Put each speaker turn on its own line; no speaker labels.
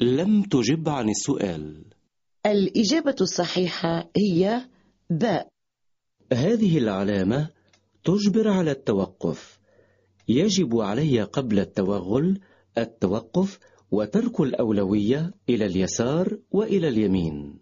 لم تجب عن السؤال.
الإجابة الصحيحة هي باء
هذه العلامة تجبر على التوقف. يجب علي قبل التوغل التوقف وترك الأولوية إلى اليسار وإلى اليمين.